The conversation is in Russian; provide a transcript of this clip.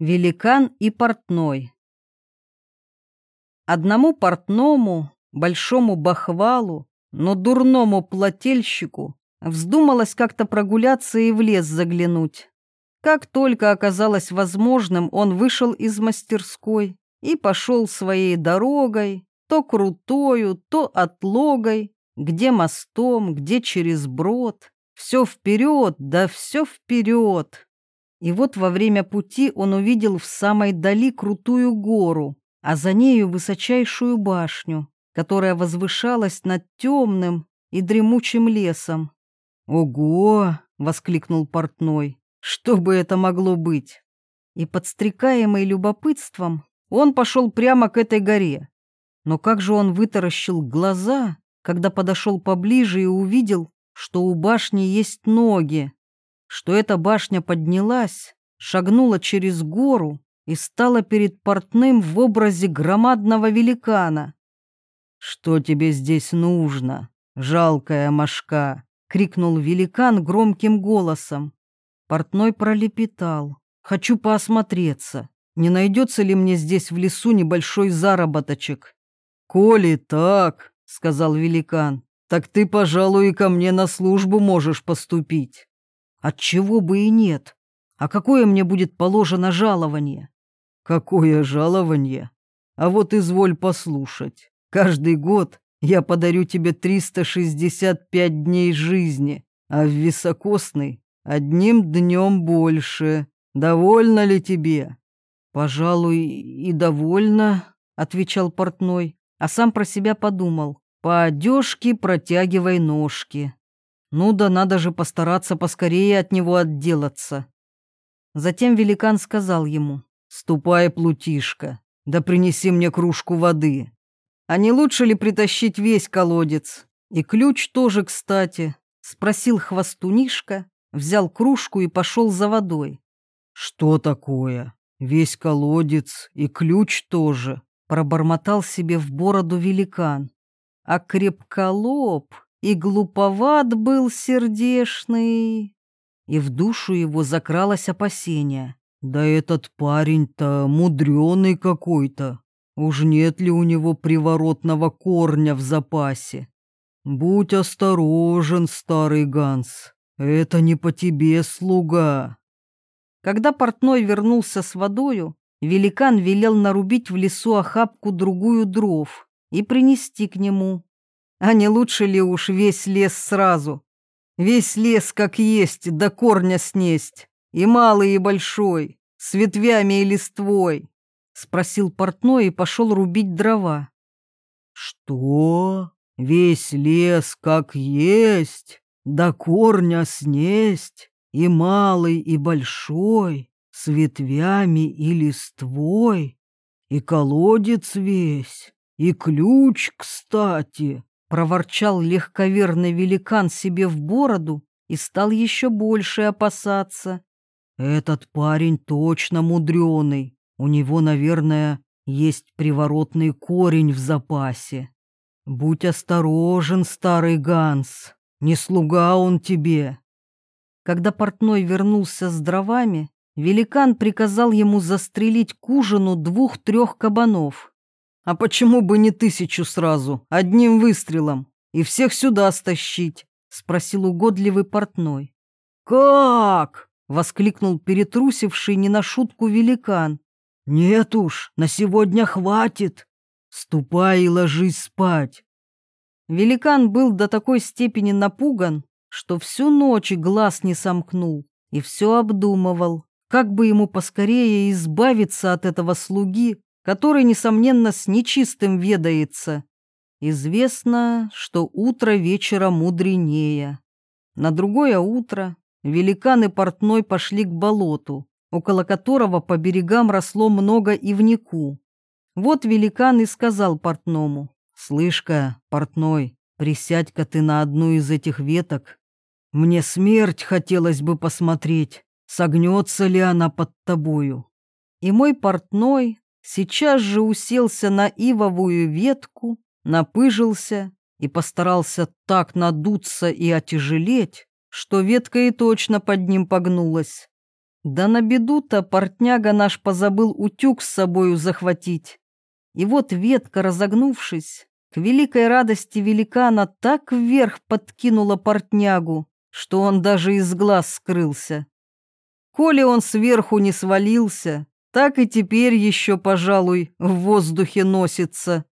Великан и портной. Одному портному, большому бахвалу, но дурному плательщику вздумалось как-то прогуляться и в лес заглянуть. Как только оказалось возможным, он вышел из мастерской и пошел своей дорогой, то крутою, то отлогой, где мостом, где через брод. Все вперед, да все вперед. И вот во время пути он увидел в самой дали крутую гору, а за нею высочайшую башню, которая возвышалась над темным и дремучим лесом. «Ого!» — воскликнул портной. «Что бы это могло быть?» И, подстрекаемый любопытством, он пошел прямо к этой горе. Но как же он вытаращил глаза, когда подошел поближе и увидел, что у башни есть ноги что эта башня поднялась, шагнула через гору и стала перед портным в образе громадного великана. «Что тебе здесь нужно, жалкая мошка?» — крикнул великан громким голосом. Портной пролепетал. «Хочу поосмотреться. Не найдется ли мне здесь в лесу небольшой заработочек?» «Коли так», — сказал великан, — «так ты, пожалуй, и ко мне на службу можешь поступить». Отчего бы и нет. А какое мне будет положено жалование? Какое жалование? А вот изволь послушать. Каждый год я подарю тебе 365 дней жизни, а в високосный одним днем больше. Довольно ли тебе? Пожалуй, и довольно, отвечал портной, а сам про себя подумал. По одежке протягивай ножки. Ну да надо же постараться поскорее от него отделаться. Затем великан сказал ему, «Ступай, плутишка, да принеси мне кружку воды. А не лучше ли притащить весь колодец? И ключ тоже, кстати?» Спросил хвостунишка, взял кружку и пошел за водой. «Что такое? Весь колодец и ключ тоже?» Пробормотал себе в бороду великан. А крепколоб и глуповат был сердешный. И в душу его закралось опасение. Да этот парень-то мудреный какой-то. Уж нет ли у него приворотного корня в запасе? Будь осторожен, старый Ганс. Это не по тебе, слуга. Когда портной вернулся с водою, великан велел нарубить в лесу охапку другую дров и принести к нему. А не лучше ли уж весь лес сразу? Весь лес как есть, до корня снесть. И малый, и большой, с ветвями и листвой. Спросил портной и пошел рубить дрова. Что? Весь лес как есть, до корня снесть, и малый, и большой, с ветвями и листвой, и колодец весь, и ключ, кстати, Проворчал легковерный великан себе в бороду и стал еще больше опасаться. Этот парень точно мудреный. У него, наверное, есть приворотный корень в запасе. Будь осторожен, старый Ганс, не слуга он тебе. Когда портной вернулся с дровами, великан приказал ему застрелить к ужину двух-трех кабанов. А почему бы не тысячу сразу, одним выстрелом, и всех сюда стащить? Спросил угодливый портной. Как? Воскликнул перетрусивший не на шутку великан. Нет уж, на сегодня хватит. Ступай и ложись спать. Великан был до такой степени напуган, что всю ночь глаз не сомкнул и все обдумывал, как бы ему поскорее избавиться от этого слуги, который, несомненно, с нечистым ведается. Известно, что утро вечера мудренее. На другое утро великан и портной пошли к болоту, около которого по берегам росло много ивнику. Вот великан и сказал портному, «Слышь-ка, портной, присядь-ка ты на одну из этих веток. Мне смерть хотелось бы посмотреть, согнется ли она под тобою». И мой портной сейчас же уселся на ивовую ветку, напыжился и постарался так надуться и отяжелеть, что ветка и точно под ним погнулась. Да на беду-то портняга наш позабыл утюг с собою захватить. И вот ветка, разогнувшись, к великой радости великана так вверх подкинула портнягу, что он даже из глаз скрылся. Коли он сверху не свалился, так и теперь еще, пожалуй, в воздухе носится.